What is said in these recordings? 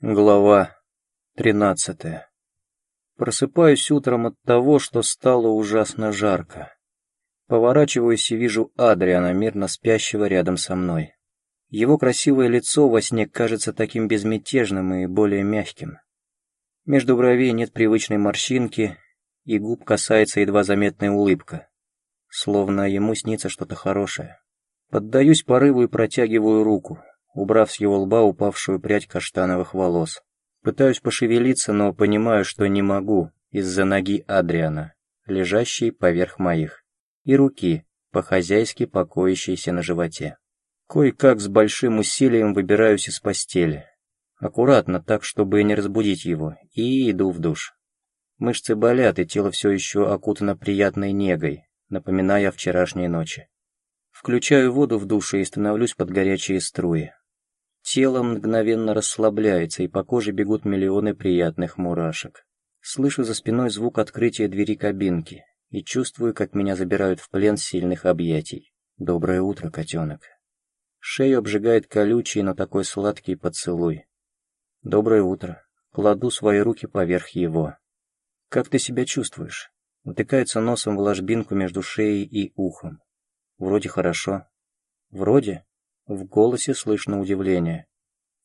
Глава тринадцатая. Просыпаюсь утром от того, что стало ужасно жарко. Поворачиваюсь и вижу Адриана, мирно спящего рядом со мной. Его красивое лицо во сне кажется таким безмятежным и более мягким. Между бровей нет привычной морщинки, и губ касается едва заметная улыбка. Словно ему снится что-то хорошее. Поддаюсь порыву и протягиваю руку убрав с его лба упавшую прядь каштановых волос. Пытаюсь пошевелиться, но понимаю, что не могу из-за ноги Адриана, лежащей поверх моих, и руки, по-хозяйски покоящейся на животе. Кое-как с большим усилием выбираюсь из постели. Аккуратно, так, чтобы не разбудить его, и иду в душ. Мышцы болят, и тело все еще окутано приятной негой, напоминая о вчерашней ночи. Включаю воду в душе и становлюсь под горячие струи. Тело мгновенно расслабляется, и по коже бегут миллионы приятных мурашек. Слышу за спиной звук открытия двери кабинки и чувствую, как меня забирают в плен сильных объятий. Доброе утро, котенок. Шею обжигает колючий, но такой сладкий поцелуй. Доброе утро. Кладу свои руки поверх его. Как ты себя чувствуешь? Утыкается носом в ложбинку между шеей и ухом. Вроде хорошо. Вроде? В голосе слышно удивление.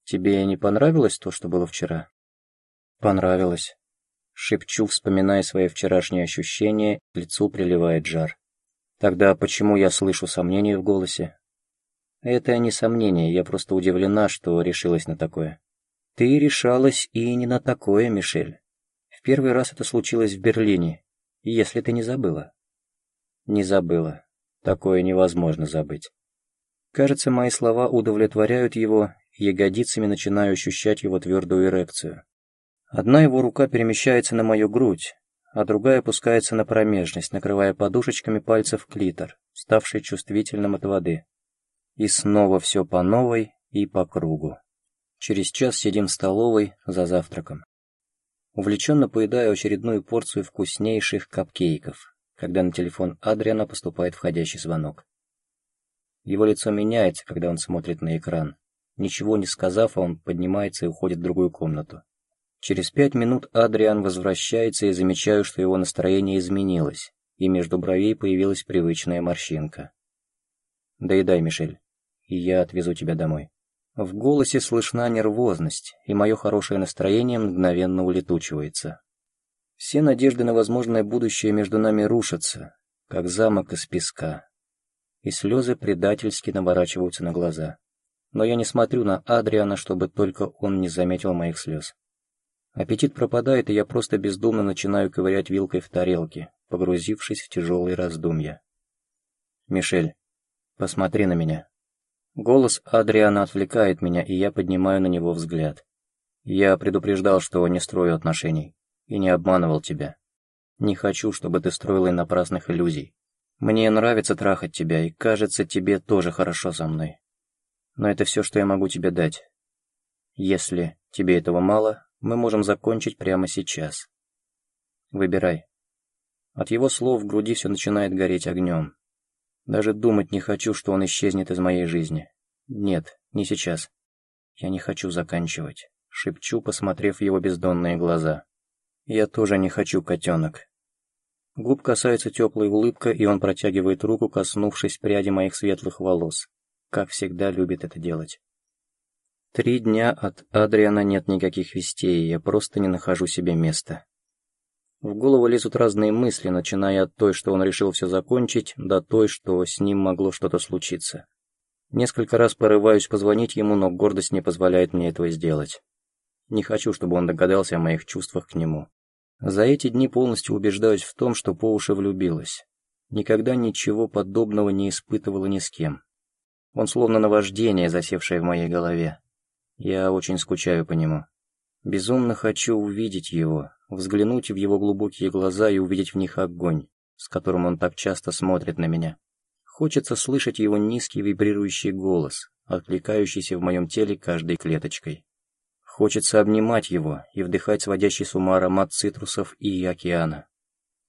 «Тебе не понравилось то, что было вчера?» «Понравилось». Шепчу, вспоминая свои вчерашние ощущения, лицу приливает жар. «Тогда почему я слышу сомнение в голосе?» «Это не сомнение, я просто удивлена, что решилась на такое». «Ты решалась и не на такое, Мишель. В первый раз это случилось в Берлине, если ты не забыла». «Не забыла. Такое невозможно забыть». Кажется, мои слова удовлетворяют его, ягодицами начинаю ощущать его твердую эрекцию. Одна его рука перемещается на мою грудь, а другая опускается на промежность, накрывая подушечками пальцев клитор, ставший чувствительным от воды. И снова все по новой и по кругу. Через час сидим в столовой за завтраком. Увлеченно поедаю очередную порцию вкуснейших капкейков, когда на телефон Адриана поступает входящий звонок. Его лицо меняется, когда он смотрит на экран. Ничего не сказав, он поднимается и уходит в другую комнату. Через пять минут Адриан возвращается и замечаю, что его настроение изменилось, и между бровей появилась привычная морщинка. «Доедай, Мишель, и я отвезу тебя домой». В голосе слышна нервозность, и мое хорошее настроение мгновенно улетучивается. Все надежды на возможное будущее между нами рушатся, как замок из песка и слезы предательски наворачиваются на глаза. Но я не смотрю на Адриана, чтобы только он не заметил моих слез. Аппетит пропадает, и я просто бездумно начинаю ковырять вилкой в тарелке, погрузившись в тяжелые раздумья. «Мишель, посмотри на меня». Голос Адриана отвлекает меня, и я поднимаю на него взгляд. Я предупреждал, что не строю отношений, и не обманывал тебя. Не хочу, чтобы ты строила напрасных иллюзий. Мне нравится трахать тебя, и кажется, тебе тоже хорошо со мной. Но это все, что я могу тебе дать. Если тебе этого мало, мы можем закончить прямо сейчас. Выбирай. От его слов в груди все начинает гореть огнем. Даже думать не хочу, что он исчезнет из моей жизни. Нет, не сейчас. Я не хочу заканчивать. Шепчу, посмотрев в его бездонные глаза. Я тоже не хочу, котенок. Губ касается теплая улыбка, и он протягивает руку, коснувшись пряди моих светлых волос. Как всегда любит это делать. Три дня от Адриана нет никаких вестей, я просто не нахожу себе места. В голову лезут разные мысли, начиная от той, что он решил все закончить, до той, что с ним могло что-то случиться. Несколько раз порываюсь позвонить ему, но гордость не позволяет мне этого сделать. Не хочу, чтобы он догадался о моих чувствах к нему. За эти дни полностью убеждаюсь в том, что по уши влюбилась. Никогда ничего подобного не испытывала ни с кем. Он словно наваждение, засевшее в моей голове. Я очень скучаю по нему. Безумно хочу увидеть его, взглянуть в его глубокие глаза и увидеть в них огонь, с которым он так часто смотрит на меня. Хочется слышать его низкий вибрирующий голос, откликающийся в моем теле каждой клеточкой. Хочется обнимать его и вдыхать сводящий с ума аромат цитрусов и океана.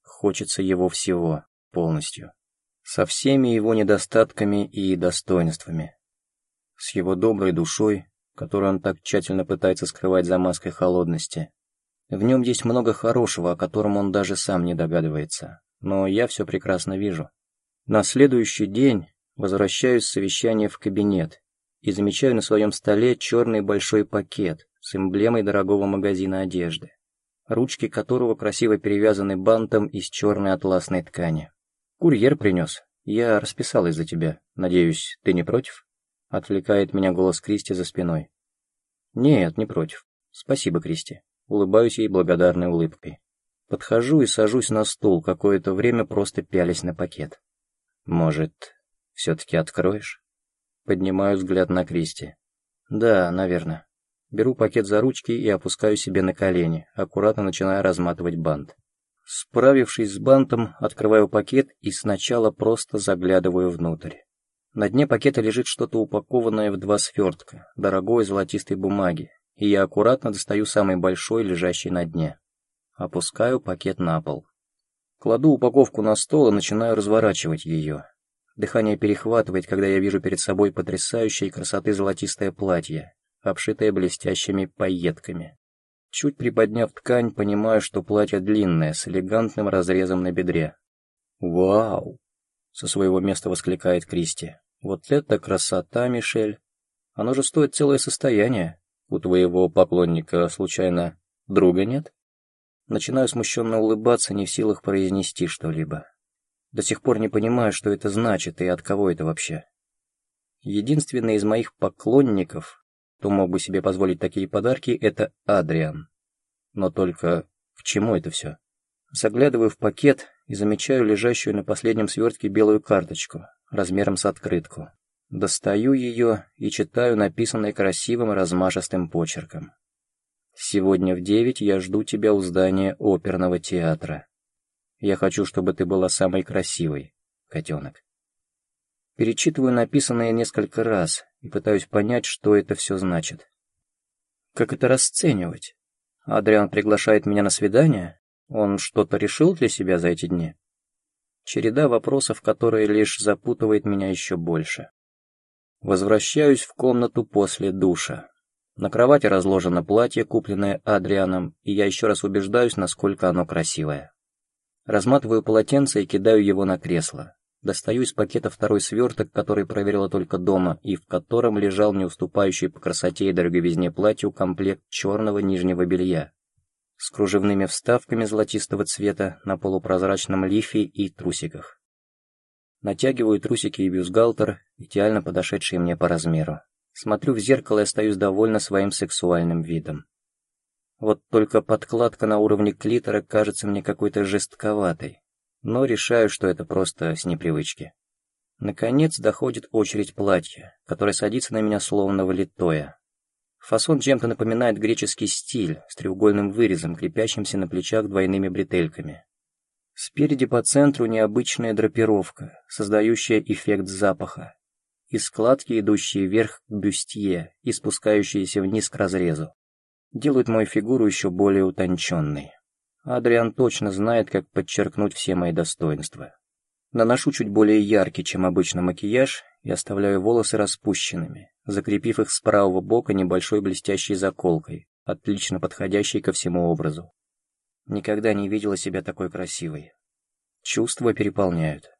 Хочется его всего, полностью. Со всеми его недостатками и достоинствами. С его доброй душой, который он так тщательно пытается скрывать за маской холодности. В нем есть много хорошего, о котором он даже сам не догадывается, но я все прекрасно вижу. На следующий день возвращаюсь с совещания в кабинет и замечаю на своем столе черный большой пакет с эмблемой дорогого магазина одежды, ручки которого красиво перевязаны бантом из черной атласной ткани. Курьер принес. Я расписалась за тебя. Надеюсь, ты не против? Отвлекает меня голос Кристи за спиной. Нет, не против. Спасибо, Кристи. Улыбаюсь ей благодарной улыбкой. Подхожу и сажусь на стул, какое-то время просто пялись на пакет. Может, все-таки откроешь? Поднимаю взгляд на Кристи. Да, наверное. Беру пакет за ручки и опускаю себе на колени, аккуратно начиная разматывать бант. Справившись с бантом, открываю пакет и сначала просто заглядываю внутрь. На дне пакета лежит что-то упакованное в два свертка, дорогой золотистой бумаги, и я аккуратно достаю самый большой, лежащий на дне. Опускаю пакет на пол. Кладу упаковку на стол и начинаю разворачивать ее. Дыхание перехватывает, когда я вижу перед собой потрясающей красоты золотистое платье, обшитое блестящими пайетками. Чуть приподняв ткань, понимаю, что платье длинное, с элегантным разрезом на бедре. «Вау!» — со своего места воскликает Кристи. «Вот это красота, Мишель! Оно же стоит целое состояние. У твоего поклонника, случайно, друга нет?» Начинаю смущенно улыбаться, не в силах произнести что-либо. До сих пор не понимаю, что это значит и от кого это вообще. Единственный из моих поклонников кто мог бы себе позволить такие подарки, это Адриан. Но только к чему это все? Заглядываю в пакет и замечаю лежащую на последнем свертке белую карточку, размером с открытку. Достаю ее и читаю написанное красивым размашистым почерком. «Сегодня в девять я жду тебя у здания оперного театра. Я хочу, чтобы ты была самой красивой, котенок». Перечитываю написанное несколько раз и пытаюсь понять, что это все значит. Как это расценивать? Адриан приглашает меня на свидание? Он что-то решил для себя за эти дни? Череда вопросов, которые лишь запутывает меня еще больше. Возвращаюсь в комнату после душа. На кровати разложено платье, купленное Адрианом, и я еще раз убеждаюсь, насколько оно красивое. Разматываю полотенце и кидаю его на кресло. Достаю из пакета второй сверток, который проверила только дома, и в котором лежал не уступающий по красоте и дороговизне платью комплект черного нижнего белья с кружевными вставками золотистого цвета на полупрозрачном лифе и трусиках. Натягиваю трусики и бюстгальтер, идеально подошедшие мне по размеру. Смотрю в зеркало и остаюсь довольна своим сексуальным видом. Вот только подкладка на уровне клитора кажется мне какой-то жестковатой но решаю, что это просто с непривычки. Наконец доходит очередь платья, которое садится на меня словно влитое. Фасон чем-то напоминает греческий стиль с треугольным вырезом, крепящимся на плечах двойными бретельками. Спереди по центру необычная драпировка, создающая эффект запаха, и складки, идущие вверх к бюстье и спускающиеся вниз к разрезу, делают мою фигуру еще более утонченной. Адриан точно знает, как подчеркнуть все мои достоинства. Наношу чуть более яркий, чем обычно макияж, и оставляю волосы распущенными, закрепив их с правого бока небольшой блестящей заколкой, отлично подходящей ко всему образу. Никогда не видела себя такой красивой. Чувства переполняют.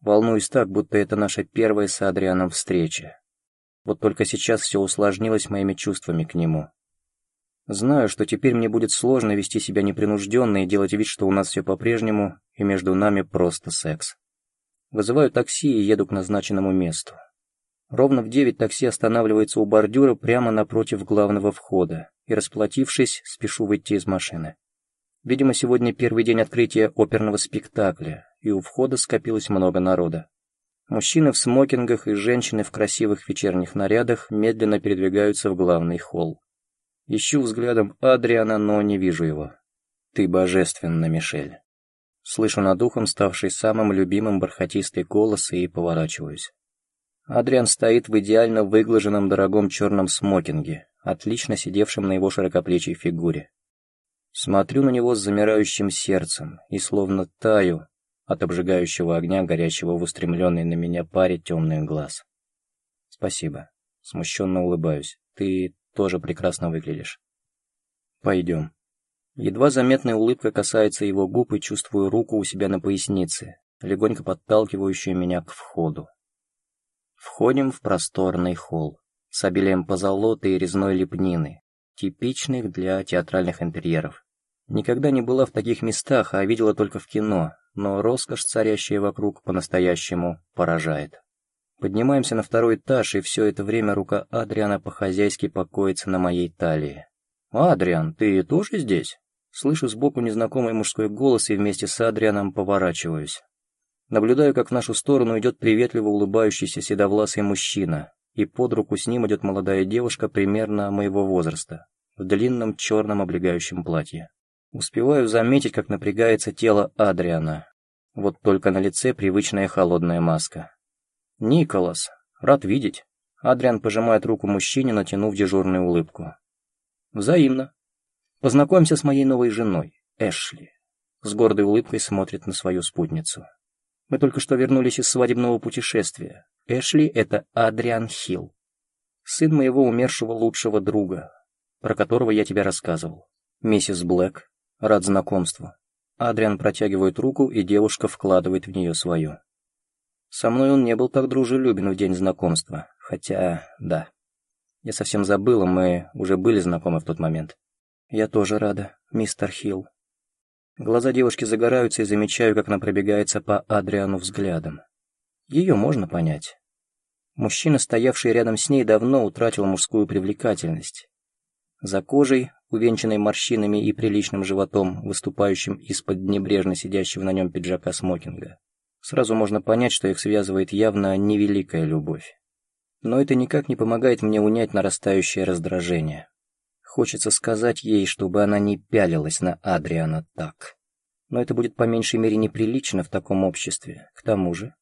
Волнуюсь так, будто это наша первая с Адрианом встреча. Вот только сейчас все усложнилось моими чувствами к нему. Знаю, что теперь мне будет сложно вести себя непринужденно и делать вид, что у нас все по-прежнему, и между нами просто секс. Вызываю такси и еду к назначенному месту. Ровно в девять такси останавливается у бордюра прямо напротив главного входа, и, расплатившись, спешу выйти из машины. Видимо, сегодня первый день открытия оперного спектакля, и у входа скопилось много народа. Мужчины в смокингах и женщины в красивых вечерних нарядах медленно передвигаются в главный холл. Ищу взглядом Адриана, но не вижу его. Ты божественна, Мишель. Слышу над ухом ставший самым любимым бархатистый голос и поворачиваюсь. Адриан стоит в идеально выглаженном дорогом черном смокинге, отлично сидевшем на его широкоплечей фигуре. Смотрю на него с замирающим сердцем и словно таю от обжигающего огня, горящего в устремленной на меня паре темных глаз. Спасибо. Смущенно улыбаюсь. ты тоже прекрасно выглядишь. Пойдем. Едва заметная улыбка касается его губ и чувствую руку у себя на пояснице, легонько подталкивающую меня к входу. Входим в просторный холл с обилием позолоты и резной лепнины, типичных для театральных интерьеров. Никогда не была в таких местах, а видела только в кино, но роскошь, царящая вокруг, по-настоящему поражает. Поднимаемся на второй этаж, и все это время рука Адриана по-хозяйски покоится на моей талии. «Адриан, ты тоже здесь?» Слышу сбоку незнакомый мужской голос и вместе с Адрианом поворачиваюсь. Наблюдаю, как в нашу сторону идет приветливо улыбающийся седовласый мужчина, и под руку с ним идет молодая девушка примерно моего возраста, в длинном черном облегающем платье. Успеваю заметить, как напрягается тело Адриана. Вот только на лице привычная холодная маска. «Николас, рад видеть». Адриан пожимает руку мужчине, натянув дежурную улыбку. «Взаимно. Познакомься с моей новой женой, Эшли». С гордой улыбкой смотрит на свою спутницу. «Мы только что вернулись из свадебного путешествия. Эшли — это Адриан Хилл, сын моего умершего лучшего друга, про которого я тебе рассказывал. Миссис Блэк, рад знакомству». Адриан протягивает руку, и девушка вкладывает в нее свою. Со мной он не был так дружелюбен в день знакомства, хотя, да. Я совсем забыла, мы уже были знакомы в тот момент. Я тоже рада, мистер Хилл. Глаза девушки загораются и замечаю, как она пробегается по Адриану взглядом. Ее можно понять. Мужчина, стоявший рядом с ней, давно утратил мужскую привлекательность. За кожей, увенчанной морщинами и приличным животом, выступающим из-под небрежно сидящего на нем пиджака смокинга, сразу можно понять, что их связывает явно невеликая любовь. Но это никак не помогает мне унять нарастающее раздражение. Хочется сказать ей, чтобы она не пялилась на Адриана так. Но это будет по меньшей мере неприлично в таком обществе. К тому же...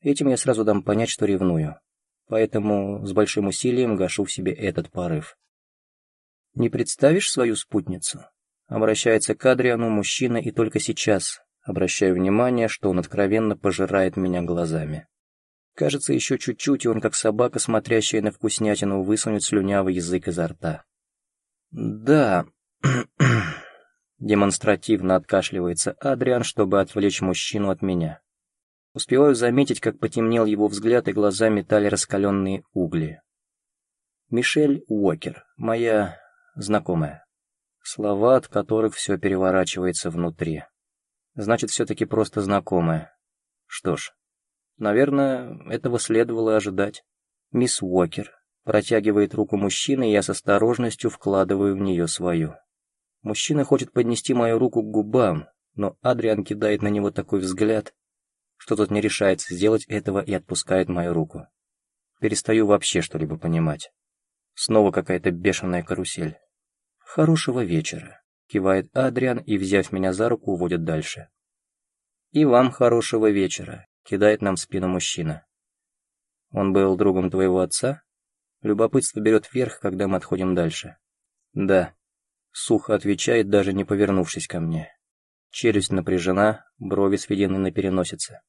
Этим я сразу дам понять, что ревную. Поэтому с большим усилием гашу в себе этот порыв. «Не представишь свою спутницу?» Обращается к Адриану мужчина, и только сейчас обращаю внимание, что он откровенно пожирает меня глазами. Кажется, еще чуть-чуть, и он, как собака, смотрящая на вкуснятину, высунет слюнявый язык изо рта. «Да...» Демонстративно откашливается Адриан, чтобы отвлечь мужчину от меня. Успеваю заметить, как потемнел его взгляд, и глаза метали раскаленные угли. Мишель Уокер, моя знакомая. Слова, от которых все переворачивается внутри. Значит, все-таки просто знакомая. Что ж, Наверное, этого следовало ожидать. Мисс Уокер протягивает руку мужчины, и я с осторожностью вкладываю в нее свою. Мужчина хочет поднести мою руку к губам, но Адриан кидает на него такой взгляд, что тот не решается сделать этого и отпускает мою руку. Перестаю вообще что-либо понимать. Снова какая-то бешеная карусель. «Хорошего вечера», — кивает Адриан и, взяв меня за руку, уводит дальше. «И вам хорошего вечера», кидает нам в спину мужчина. Он был другом твоего отца? Любопытство берет вверх, когда мы отходим дальше. Да. Сухо отвечает, даже не повернувшись ко мне. Челюсть напряжена, брови сведены на переносице.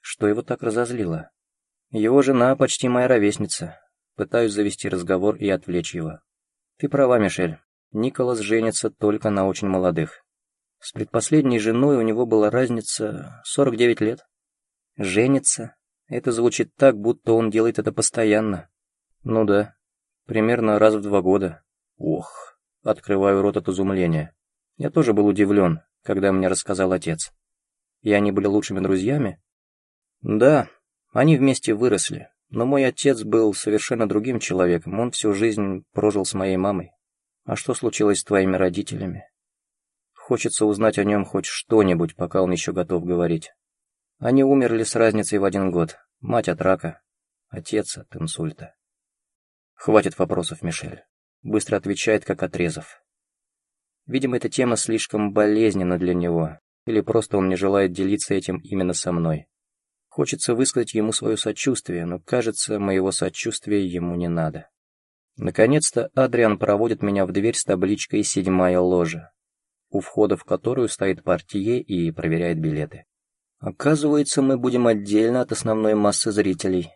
Что его так разозлило? Его жена почти моя ровесница. Пытаюсь завести разговор и отвлечь его. Ты права, Мишель. Николас женится только на очень молодых. С предпоследней женой у него была разница 49 лет. Женится? Это звучит так, будто он делает это постоянно. Ну да, примерно раз в два года. Ох, открываю рот от изумления. Я тоже был удивлен, когда мне рассказал отец. И они были лучшими друзьями? Да, они вместе выросли, но мой отец был совершенно другим человеком, он всю жизнь прожил с моей мамой. А что случилось с твоими родителями? Хочется узнать о нем хоть что-нибудь, пока он еще готов говорить. Они умерли с разницей в один год. Мать от рака, отец от инсульта. Хватит вопросов, Мишель. Быстро отвечает, как отрезав. Видимо, эта тема слишком болезненна для него, или просто он не желает делиться этим именно со мной. Хочется высказать ему свое сочувствие, но, кажется, моего сочувствия ему не надо. Наконец-то Адриан проводит меня в дверь с табличкой «Седьмая ложа», у входа в которую стоит портье и проверяет билеты. Оказывается, мы будем отдельно от основной массы зрителей.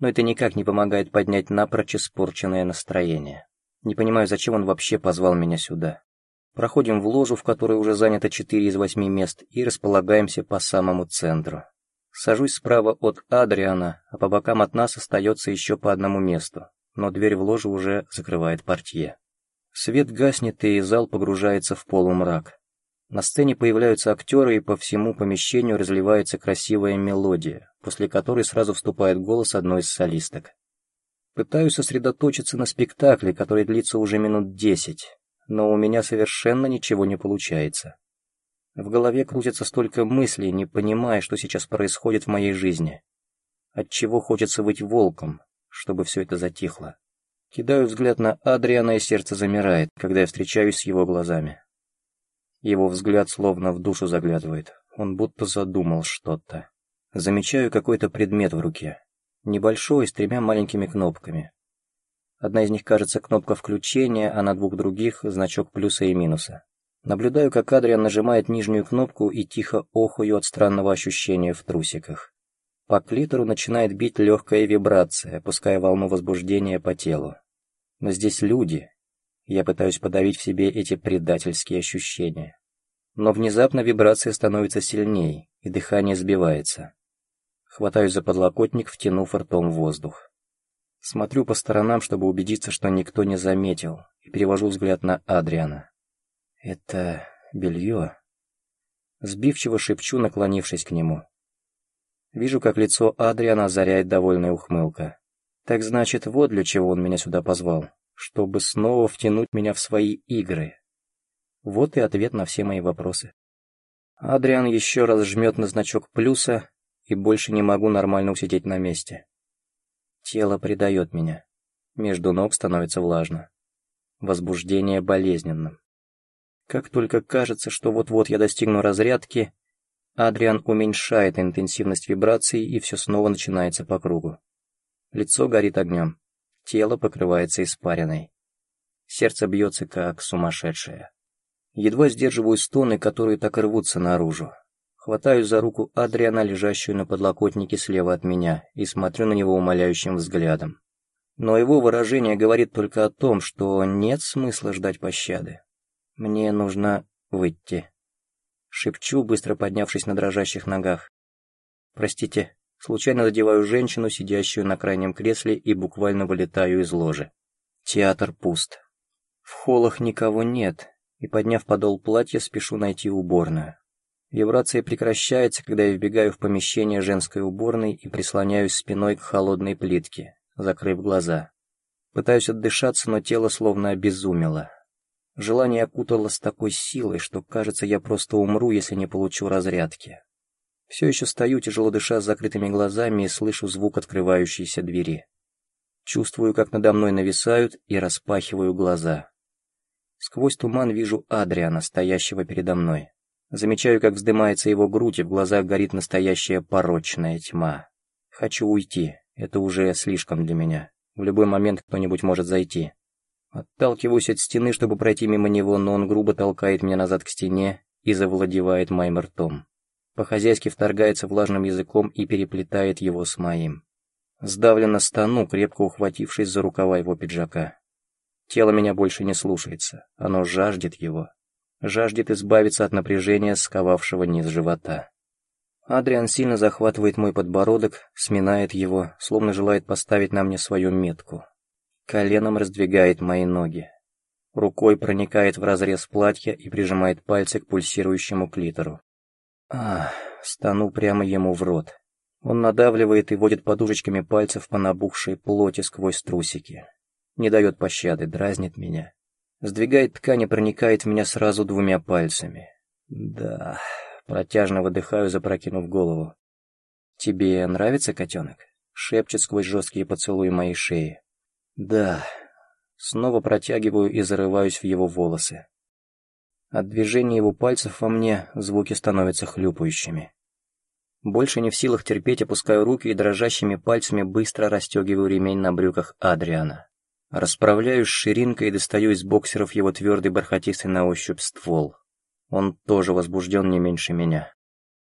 но это никак не помогает поднять напрочь испорченное настроение. Не понимаю, зачем он вообще позвал меня сюда. Проходим в ложу, в которой уже занято четыре из восьми мест, и располагаемся по самому центру. Сажусь справа от Адриана, а по бокам от нас остается еще по одному месту, но дверь в ложу уже закрывает портье. Свет гаснет, и зал погружается в полумрак. На сцене появляются актеры, и по всему помещению разливается красивая мелодия, после которой сразу вступает голос одной из солисток. Пытаюсь сосредоточиться на спектакле, который длится уже минут десять, но у меня совершенно ничего не получается. В голове крутится столько мыслей, не понимая, что сейчас происходит в моей жизни. Отчего хочется быть волком, чтобы все это затихло. Кидаю взгляд на Адриана, и сердце замирает, когда я встречаюсь с его глазами. Его взгляд словно в душу заглядывает, он будто задумал что-то. Замечаю какой-то предмет в руке. Небольшой, с тремя маленькими кнопками. Одна из них кажется кнопка включения, а на двух других значок плюса и минуса. Наблюдаю, как Адриан нажимает нижнюю кнопку и тихо охую от странного ощущения в трусиках. По клитору начинает бить легкая вибрация, пуская волну возбуждения по телу. Но здесь люди. Я пытаюсь подавить в себе эти предательские ощущения. Но внезапно вибрация становится сильнее, и дыхание сбивается. Хватаюсь за подлокотник, втянув ртом воздух. Смотрю по сторонам, чтобы убедиться, что никто не заметил, и перевожу взгляд на Адриана. «Это белье?» Сбивчиво шепчу, наклонившись к нему. Вижу, как лицо Адриана озаряет довольная ухмылка. Так значит, вот для чего он меня сюда позвал, чтобы снова втянуть меня в свои игры. Вот и ответ на все мои вопросы. Адриан еще раз жмет на значок плюса, и больше не могу нормально усидеть на месте. Тело предает меня. Между ног становится влажно. Возбуждение болезненным. Как только кажется, что вот-вот я достигну разрядки, Адриан уменьшает интенсивность вибраций, и все снова начинается по кругу. Лицо горит огнем, тело покрывается испариной. Сердце бьется как сумасшедшее. Едва сдерживаю стоны, которые так рвутся наружу. Хватаю за руку Адриана, лежащую на подлокотнике слева от меня, и смотрю на него умоляющим взглядом. Но его выражение говорит только о том, что нет смысла ждать пощады. Мне нужно выйти. Шепчу, быстро поднявшись на дрожащих ногах. Простите, случайно задеваю женщину, сидящую на крайнем кресле, и буквально вылетаю из ложи. Театр пуст. В холлах никого нет, и, подняв подол платья, спешу найти уборную. Вибрация прекращается, когда я вбегаю в помещение женской уборной и прислоняюсь спиной к холодной плитке, закрыв глаза. Пытаюсь отдышаться, но тело словно обезумело. Желание окутало с такой силой, что, кажется, я просто умру, если не получу разрядки. Все еще стою, тяжело дыша с закрытыми глазами и слышу звук открывающейся двери. Чувствую, как надо мной нависают, и распахиваю глаза. Сквозь туман вижу Адриана, стоящего передо мной. Замечаю, как вздымается его грудь, и в глазах горит настоящая порочная тьма. Хочу уйти, это уже слишком для меня. В любой момент кто-нибудь может зайти. Отталкиваюсь от стены, чтобы пройти мимо него, но он грубо толкает меня назад к стене и завладевает моим ртом. По-хозяйски вторгается влажным языком и переплетает его с моим. Сдавленно стану, крепко ухватившись за рукава его пиджака. Тело меня больше не слушается, оно жаждет его, жаждет избавиться от напряжения, сковавшего низ живота. Адриан сильно захватывает мой подбородок, сминает его, словно желает поставить на мне свою метку. Коленом раздвигает мои ноги. Рукой проникает в разрез платья и прижимает пальцы к пульсирующему клитору. Ах, стану прямо ему в рот. Он надавливает и водит подушечками пальцев по набухшей плоти сквозь трусики. Не дает пощады, дразнит меня. Сдвигает ткань и проникает в меня сразу двумя пальцами. Да, протяжно выдыхаю, запрокинув голову. «Тебе нравится, котенок?» Шепчет сквозь жесткие поцелуи моей шеи. «Да». Снова протягиваю и зарываюсь в его волосы. От движения его пальцев во мне звуки становятся хлюпающими. Больше не в силах терпеть, опускаю руки и дрожащими пальцами быстро расстегиваю ремень на брюках Адриана. Расправляю с ширинкой и достаю из боксеров его твердый бархатистый на ощупь ствол. Он тоже возбужден не меньше меня.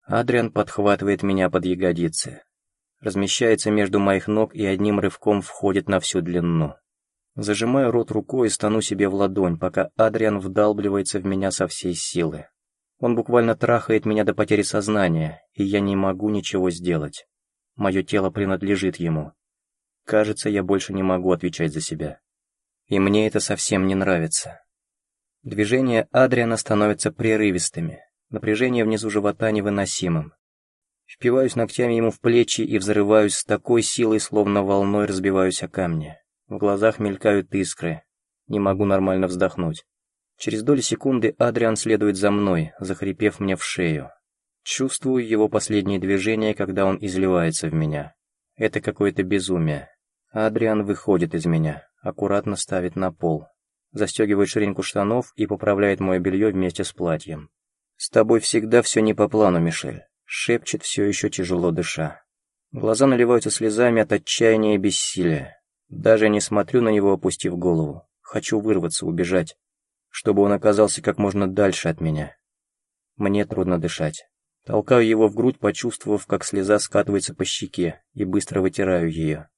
Адриан подхватывает меня под ягодицы. Размещается между моих ног и одним рывком входит на всю длину. Зажимаю рот рукой и стану себе в ладонь, пока Адриан вдалбливается в меня со всей силы. Он буквально трахает меня до потери сознания, и я не могу ничего сделать. Мое тело принадлежит ему. Кажется, я больше не могу отвечать за себя. И мне это совсем не нравится. Движения Адриана становятся прерывистыми, напряжение внизу живота невыносимым. Впиваюсь ногтями ему в плечи и взрываюсь с такой силой, словно волной разбиваюсь о камни. В глазах мелькают искры. Не могу нормально вздохнуть. Через доли секунды Адриан следует за мной, захрипев мне в шею. Чувствую его последние движения, когда он изливается в меня. Это какое-то безумие. Адриан выходит из меня, аккуратно ставит на пол, застегивает ширинку штанов и поправляет мое белье вместе с платьем. «С тобой всегда все не по плану, Мишель», — шепчет все еще тяжело дыша. Глаза наливаются слезами от отчаяния и бессилия. Даже не смотрю на него, опустив голову. Хочу вырваться, убежать чтобы он оказался как можно дальше от меня. Мне трудно дышать. Толкаю его в грудь, почувствовав, как слеза скатывается по щеке, и быстро вытираю ее.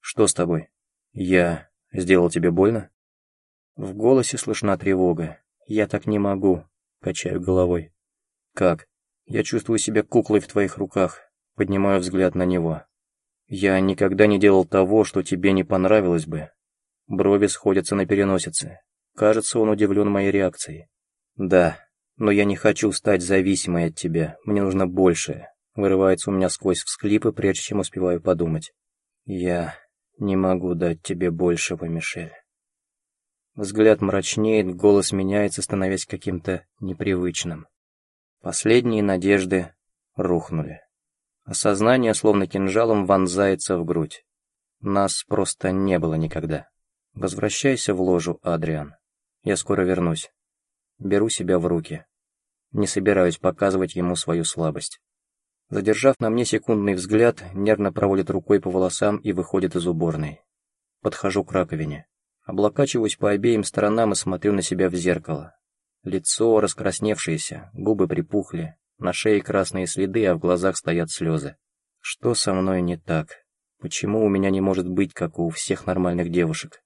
«Что с тобой? Я сделал тебе больно?» В голосе слышна тревога. «Я так не могу», — качаю головой. «Как? Я чувствую себя куклой в твоих руках», — поднимаю взгляд на него. «Я никогда не делал того, что тебе не понравилось бы». Брови сходятся на переносице. Кажется, он удивлен моей реакцией. «Да, но я не хочу стать зависимой от тебя, мне нужно большее», вырывается у меня сквозь всклипы, прежде чем успеваю подумать. «Я не могу дать тебе большего, Мишель». Взгляд мрачнеет, голос меняется, становясь каким-то непривычным. Последние надежды рухнули. Осознание, словно кинжалом, вонзается в грудь. Нас просто не было никогда. Возвращайся в ложу, Адриан. Я скоро вернусь. Беру себя в руки. Не собираюсь показывать ему свою слабость. Задержав на мне секундный взгляд, нервно проводит рукой по волосам и выходит из уборной. Подхожу к раковине. Облокачиваюсь по обеим сторонам и смотрю на себя в зеркало. Лицо раскрасневшееся, губы припухли, на шее красные следы, а в глазах стоят слезы. Что со мной не так? Почему у меня не может быть, как у всех нормальных девушек?